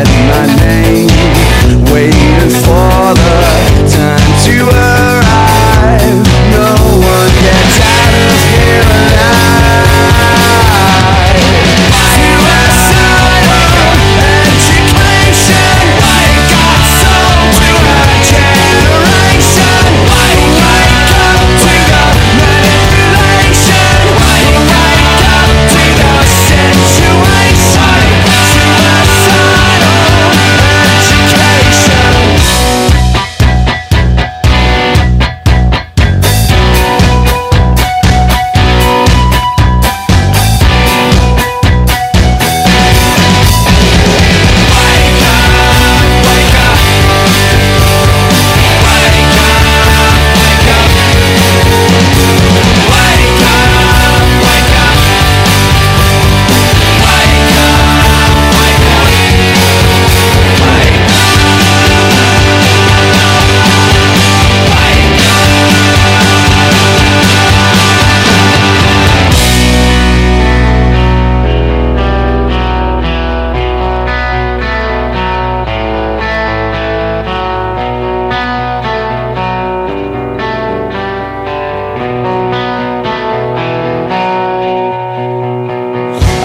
at night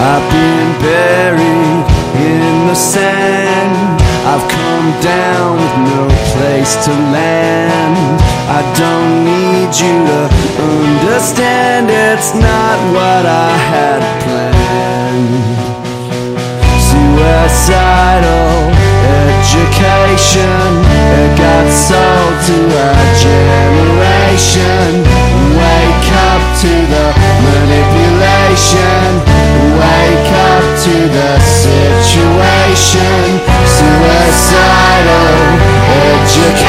I've been buried in the sand. I've come down with no place to land. I don't need you to understand. It's not what I had planned. Suicidal education. It got sold to a Oh, education, suicidal education.